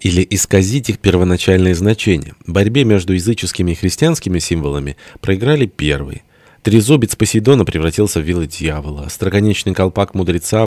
или исказить их первоначальное значение. В борьбе между языческими и христианскими символами проиграли первые. Трезубец Посейдона превратился в вилы дьявола, остроконечный колпак мудреца